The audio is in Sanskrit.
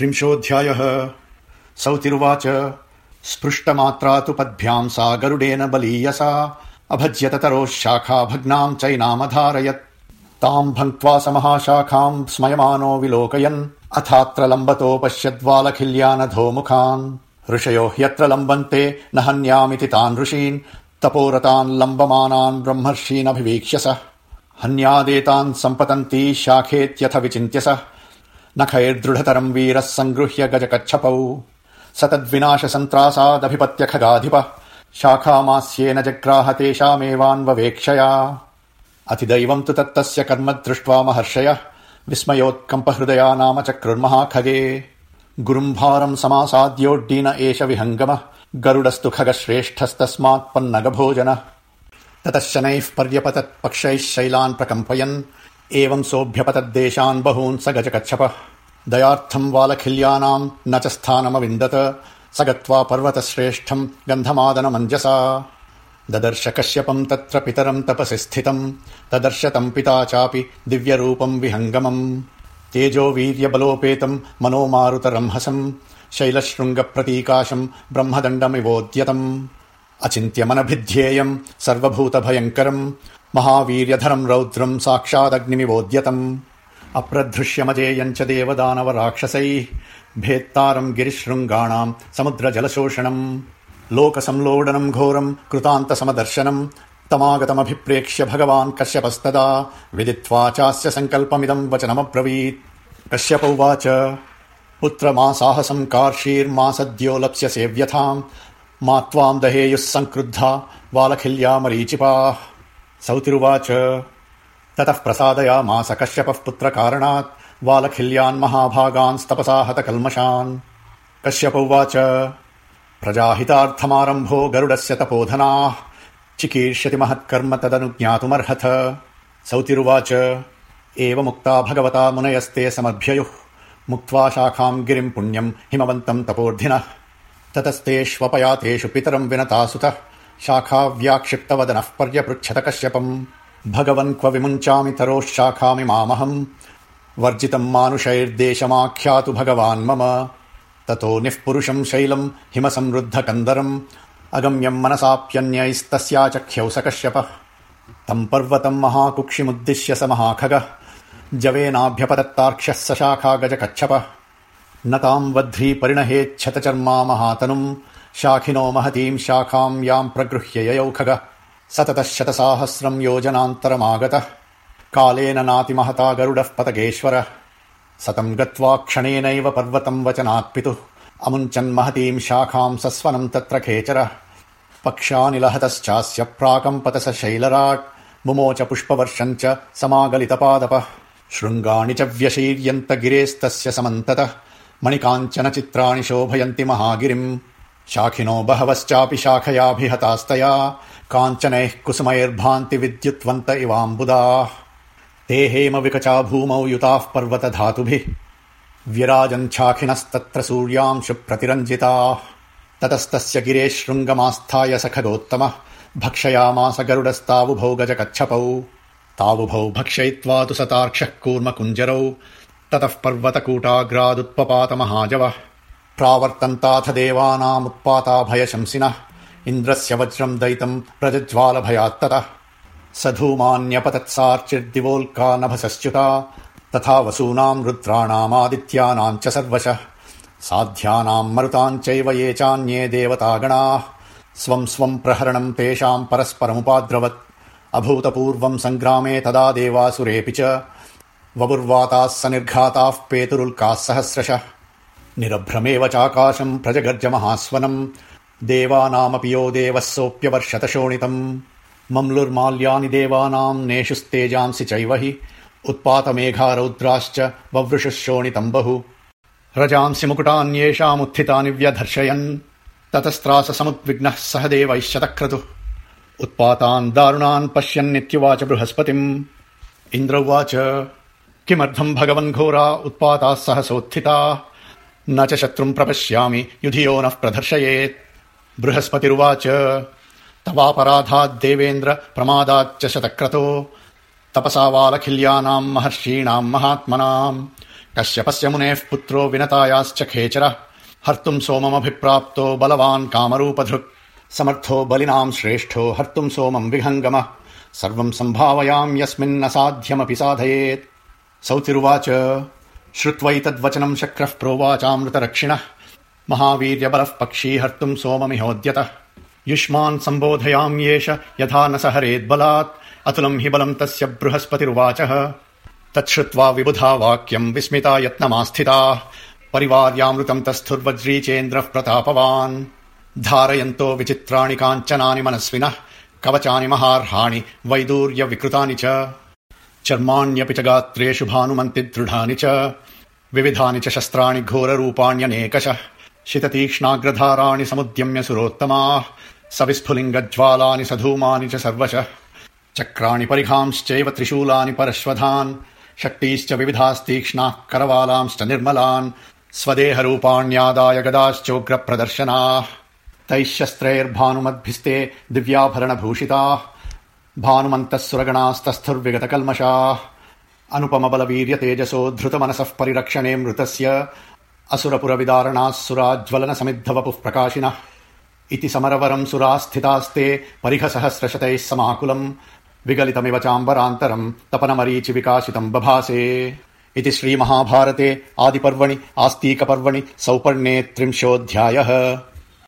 त्रिंशोऽध्यायः सौतिरुवाच। स्पृष्टमात्रा तु पद्भ्याम् सा गरुडेन बलीयसा अभज्यततरोः शाखा भग्नाम् चैनामधारयत्। ताम् भङ्क्त्वा स महाशाखाम् स्मयमानो विलोकयन्। अथात्र लम्बतो पश्यद्वालखिल्यानधोमुखान् ऋषयो ह्यत्र लम्बन्ते न हन्यामिति तान् ऋषीन्। तपोरतान् लम्बमानान् ब्रह्मर्षीनभिवीक्ष्य स। हन्यादेतान् सम्पतन्ती शाखेत्यथ विचिन्त्य स नखैर्दृढतरम् वीरः सङ्गृह्य गजकच्छपौ। स तद्विनाश सन्त्रासादभिपत्य खगाधिप शाखामास्येन जग्राह तेषामेवान्ववेक्षया अतिदैवम् तु तत्तस्य कर्म दृष्ट्वा महर्षय। विस्मयोत्कम्पहृदया नाम चक्रुर्महाखगे। गुरुम् भारम् समासाद्योड्डीन एष विहङ्गमः। गरुडस्तु खगश्रेष्ठस्तस्मात्पन्नगभोजन ततः शनैः पर्यपतत् पक्षैः शैलान् प्रकम्पयन्। एवम् सोऽभ्यपतद्देशान् बहून् स गजकच्छपः दयार्थम् वालखिल्यानाम् न च स्थानमविन्दत स गत्वा पर्वतश्रेष्ठम् गन्धमादनमञ्जसा। ददर्श कश्यपम् तत्र पितरम् तपसि स्थितम् ददर्श तम् पिता चापि दिव्यरूपम् विहङ्गमम्। तेजो वीर्यबलोपेतम् मनो शैलशृङ्गप्रतीकाशम् ब्रह्मदण्डमिवोद्यतम्। अचिन्त्यमनभिध्येयम् सर्वभूतभयङ्करम् महावीर्यधरम् रौद्रम् साक्षादग्निमिवोद्यतम् अप्रधृष्यमजेयम् च देवदानव राक्षसैः भेत्तारम् गिरिशृङ्गाणाम् समुद्रजलशोषणम् लोकसंलोडनम् घोरम् कृतान्तसमदर्शनम् तमागतमभिप्रेक्ष्य भगवान् कश्यपस्तदा विदित्वा चास्य सङ्कल्पमिदम् वचनमब्रवीत्। कश्यप उवाच कार्षीर्मा सद्यो लप्स्यसे व्यथाम् मा त्वाम् दहेयुः सङ्क्रुद्धा वालखिल्या मरीचिपाः सौतिरुवाच ततः प्रसादयामास कश्यपः पुत्रकारणात् वालखिल्यान् महाभागान्स्तपसा हत कल्मषान्। कश्यप उवाच प्रजाहितार्थमारम्भो गरुडस्य तपोधनाः चिकीर्ष्यति महत्कर्म तदनुज्ञातुमर्हथ। सौतिरुवाच एवमुक्ता भगवता मुनयस्ते समभ्ययुः मुक्त्वा शाखाम् गिरिम् पुण्यम् हिमवन्तम् तपोर्धिनः। ततस्तेष्वपयातेषु पितरम् विनता सुतः शाखा व्याक्षिप्तवदनः पर्यपृच्छत कश्यपम् भगवन् क्व विमुञ्चामि तरोः शाखामि मामहम्। वर्जितम् मानुषैर्देशमाख्यातु भगवान् मम। ततो निःपुरुषम् शैलम् कन्दरम्। अगम्यम् मनसाप्यन्यैस्तस्याचख्यौ स कश्यपः तम् पर्वतम् महाकुक्षिमुद्दिश्य स महाखगः। जवेनाभ्यपतत्तार्क्ष्यः स शाखा गज कच्छपः न ताम् वध्री परिणहेच्छत चर्मा महातनुम्। शाखिनो महतीम् शाखाम् याम् प्रगृह्य ययौ खगः सततः शतसाहस्रम् योजनान्तरमागतः। कालेन नातिमहता गरुडः पतगेश्वरः। सतम् गत्वा क्षणेनैव पर्वतम् वचनात्पितुः अमुञ्चन् महतीम् शाखाम् सस्वनम् तत्र खेचरः। पक्षानिलहतश्चास्य प्राकम्पत स शैलराट्। मुमोच पुष्पवर्षम् च समागलितपादपः। शृङ्गाणि च व्यशीर्यन्त गिरेस्तस्य समन्ततः। मणिकाञ्चन चित्राणि शोभयन्ति महागिरिम् शाखिनो बहवश्चापि शाखयाभिहतास्तया काञ्चनैः कुसुमैर्भान्ति विद्युत्वन्त इवाम्बुदाः। ते हेम विकचा भूमौ युताः पर्वत धातुभिः व्यराजञ्छाखिनस्तत्र सूर्यांशु प्रतिरञ्जिताः। ततस्तस्य गिरे शृङ्गमास्थाय स खगोत्तमः भक्षयामास गरुडस्तावुभौ गज कच्छपौ तावुभौ भक्षयित्वा तु सतार्क्षः कूर्म कुञ्जरौ ततः पर्वतकूटाग्रादुत्पपात महाजवः प्रावर्तन्ताथ देवानामुत्पाता भयशंसिनः इन्द्रस्य वज्रम् दयितम् प्रजज्वालभयात्ततः। स धूमान्यपतत्सार्चिर्दिवोल्का नभसश्च्युता तथा वसूनाम् रुद्राणामादित्यानाम् च सर्वशः। साध्यानाम् मरुताम् चैव ये चान्ये देवतागणाः। स्वम् स्वम् प्रहरणम् तेषाम् परस्परमुपाद्रवत्। अभूतपूर्वम् सङ्ग्रामे तदा देवासुरेऽपि च। वपुर्वाताः स निर्घाताः पेतुरुल्काः सहस्रशः निरभ्रमेव चाकाशम् प्रजगर्ज महास्वनम् देवानामपि यो देवः सोऽप्यवर्षत शोणितम् मम्लुर्माल्यानि देवानाम् नेषुस्तेजांसि चैव हि। उत्पातमेघा रौद्राश्च ववृषुः शोणितम् बहु। रजांसि मुकुटान्येषामुत्थितानि व्यधर्शयन् ततस्त्रास समुद्विग्नः सह देवैः उत्पातान् दारुणान् पश्यन्नित्युवाच बृहस्पतिम्। इन्द्र उवाच किमर्थम् भगवन् घोरा उत्पाताः सहसोत्थिताः न च शत्रुम् प्रपश्यामि युधियो नः प्रदर्शयेत्। बृहस्पतिरुवाच तवापराधाद्देवेन्द्र प्रमादाच्च शतक्रतो तपसा वालखिल्यानाम् महर्षीणाम् महात्मनाम्। कश्यपस्य मुनेः पुत्रो विनतायाश्च खेचरः हर्तुम् सोममभिप्राप्तो बलवान् कामरूपधृक् समर्थो बलिनाम् श्रेष्ठो हर्तुम् सोमम् विहङ्गमः। सर्वम् सम्भावयाम् यस्मिन्नसाध्यमपि साधयेत्। सौतिरुवाच श्रुत्वैतद्वचनम् शक्रः प्रोवाचामृतरक्षिणः। महावीर्यबलः पक्षी हर्तुम् सोममिहोद्यतः। युष्मान् सम्बोधयाम्येष यथा न स हरेद्बलात् अतुलम् हि बलम् तस्य बृहस्पतिरुवाचः। तच्छ्रुत्वा विबुधा वाक्यम् विस्मिता यत्नमास्थिताः। परिवार्यामृतम् तस्थुर्वज्रीचेन्द्रः प्रतापवान्। धारयन्तो विचित्राणि काञ्चनानि मनस्विनः। कवचानि महार्हाणि वैदूर्य विकृतानि च चर्माण्यपि च गात्रेषु भानुमन्ति दृढानि च विविधानि च शस्त्राणि घोररूपाण्यनेकशः। शिततीक्ष्णाग्रधाराणि समुद्यम्य सुरोत्तमाः सविस्फुलिङ्गज्वालानि सधूमानि च सर्वशः। चक्राणि परिघांश्चैव त्रिशूलानि परश्वधान् शक्तीश्च विविधास्तीक्ष्णाः करवालांश्च निर्मलान् स्वदेहरूपाण्यादाय गदाश्चोग्र प्रदर्शनाः तैः शस्त्रैर्भानुमद्भिस्ते दिव्याभरणभूषिताः भानुमन्तः सुरगणास्तस्थुर्विगत कल्मषाः अनुपम बलवीर्य तेजसो धृतमनसः परिरक्षणे मृतस्य असुरपुर विदारणाः सुराज्वलन समिद्ध वपुः प्रकाशिनः। इति समरवरम् सुरास्थितास्ते परिघसहस्रशतैः समाकुलम्। विगलितमिव चाम्बरान्तरम् तपनमरीचि विकासितम् बभासे। इति श्रीमहाभारते आदिपर्वणि आस्तीकपर्वणि सौपर्णे त्रिंशोऽध्यायः